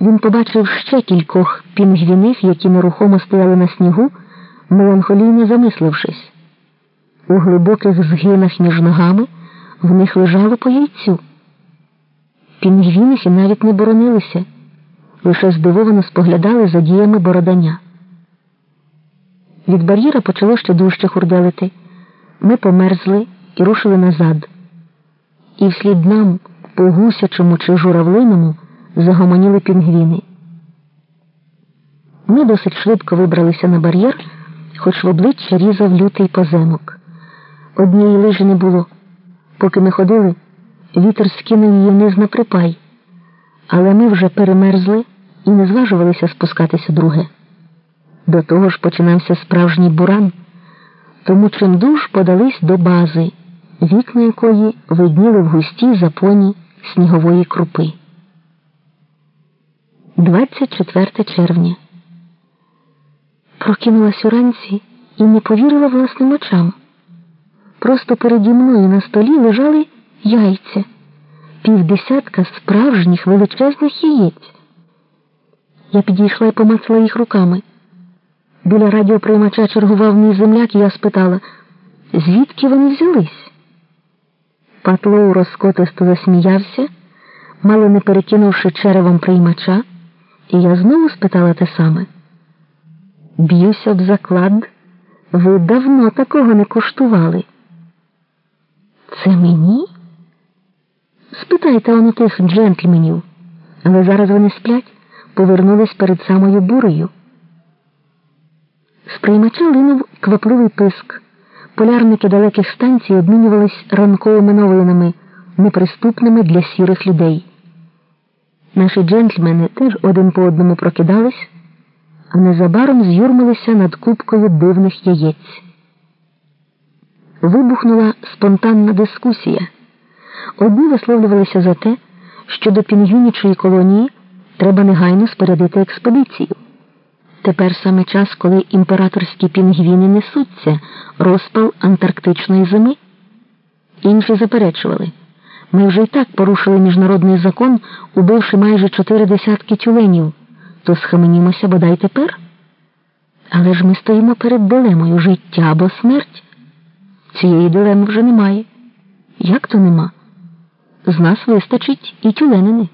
він побачив ще кількох пінгвіних, які нерухомо стояли на снігу, меланхолійно замислившись. У глибоких згинах між ногами в них лежало по яйцю. Пінгвінихи навіть не боронилися, лише здивовано споглядали за діями бородання. Від бар'єра почало ще дужче хурделити. Ми померзли і рушили назад. І вслід нам, по гусячому чи журавлиному, загомоніли пінгвіни. Ми досить швидко вибралися на бар'єр, хоч в обличчя різав лютий поземок. Однієї лижі не було. Поки ми ходили, вітер скинув її вниз на припай, але ми вже перемерзли і не зважувалися спускатися друге. До того ж починався справжній буран, тому чимдуж подались до бази, вікна якої видніли в густій запоні снігової крупи. 24 червня. Прокинулась уранці і не повірила власним очам. Просто переді мною на столі лежали яйця, півдесятка справжніх величезних яєць. Я підійшла і помацала їх руками. Біля радіоприймача чергував мій земляк, і я спитала, звідки вони взялись? Патлоу розкотисто засміявся, мало не перекинувши черевом приймача, і я знову спитала те саме. Б'юся об заклад, ви давно такого не куштували. Це мені? Спитайте он у тих джентльменів, але зараз вони сплять, повернулись перед самою бурею. З приймача линув квапливий писк. Полярники далеких станцій обмінювались ранковими новинами, неприступними для сірих людей. Наші джентльмени теж один по одному прокидались, а незабаром з'юрмилися над кубкою дивних яєць. Вибухнула спонтанна дискусія. Одні висловлювалися за те, що до пінгвінічої колонії треба негайно спорядити експедицію. Тепер саме час, коли імператорські пінгвіни несуться розпал антарктичної зими. Інші заперечували. Ми вже й так порушили міжнародний закон, убивши майже чотири десятки тюленів, то схаменімося бодай тепер. Але ж ми стоїмо перед дилемою життя або смерть. Цієї дилеми вже немає. Як то нема? З нас вистачить і тюленини.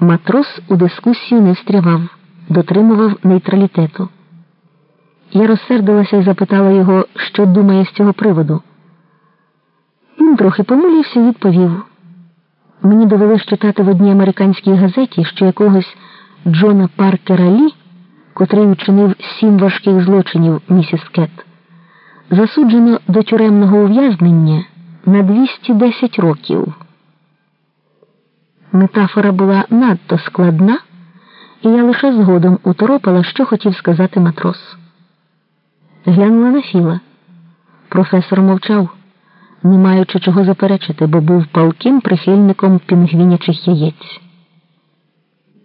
Матрос у дискусію не встрявав дотримував нейтралітету. Я розсердилася і запитала його, що думає з цього приводу. Він трохи помилився і відповів. Мені довелося читати в одній американській газеті, що якогось Джона Паркера Лі, котрий учинив сім важких злочинів місіс Кет, засуджено до тюремного ув'язнення на 210 років. Метафора була надто складна і я лише згодом уторопала, що хотів сказати матрос. Глянула на Філа. Професор мовчав, не маючи чого заперечити, бо був палким прихильником пінгвінячих яєць.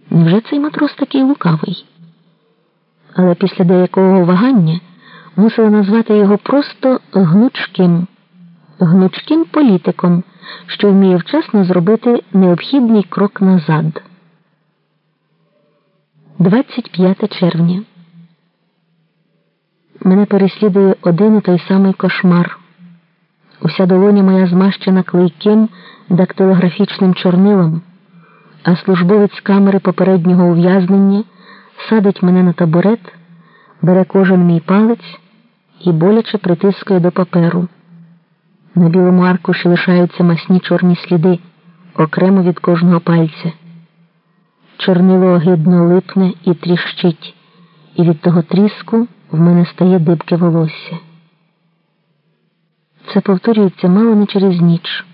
Невже цей матрос такий лукавий? Але після деякого вагання мусила назвати його просто гнучким, гнучким політиком, що вміє вчасно зробити необхідний крок назад. 25 червня. Мене переслідує один і той самий кошмар. Уся долоня моя змащена клейким дактилографічним чорнилом, а службовець камери попереднього ув'язнення садить мене на табурет, бере кожен мій палець і боляче притискує до паперу. На білому аркуші лишаються масні чорні сліди окремо від кожного пальця. Чорнило огидно липне і тріщить, і від того тріску в мене стає дибке волосся. Це повторюється мало не через ніч.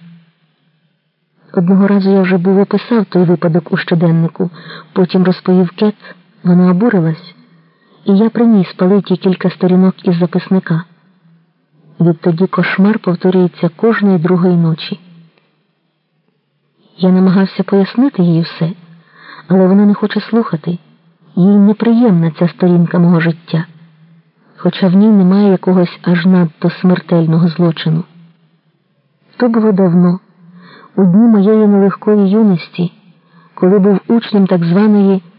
Одного разу я вже був описав той випадок у щоденнику, потім розповів кет, вона обурилась, і я приніс палиті кілька сторінок із записника. Відтоді кошмар повторюється кожної другої ночі. Я намагався пояснити їй все але вона не хоче слухати. Їй неприємна ця сторінка мого життя, хоча в ній немає якогось аж надто смертельного злочину. То було давно, у дні моєї нелегкої юності, коли був учнем так званої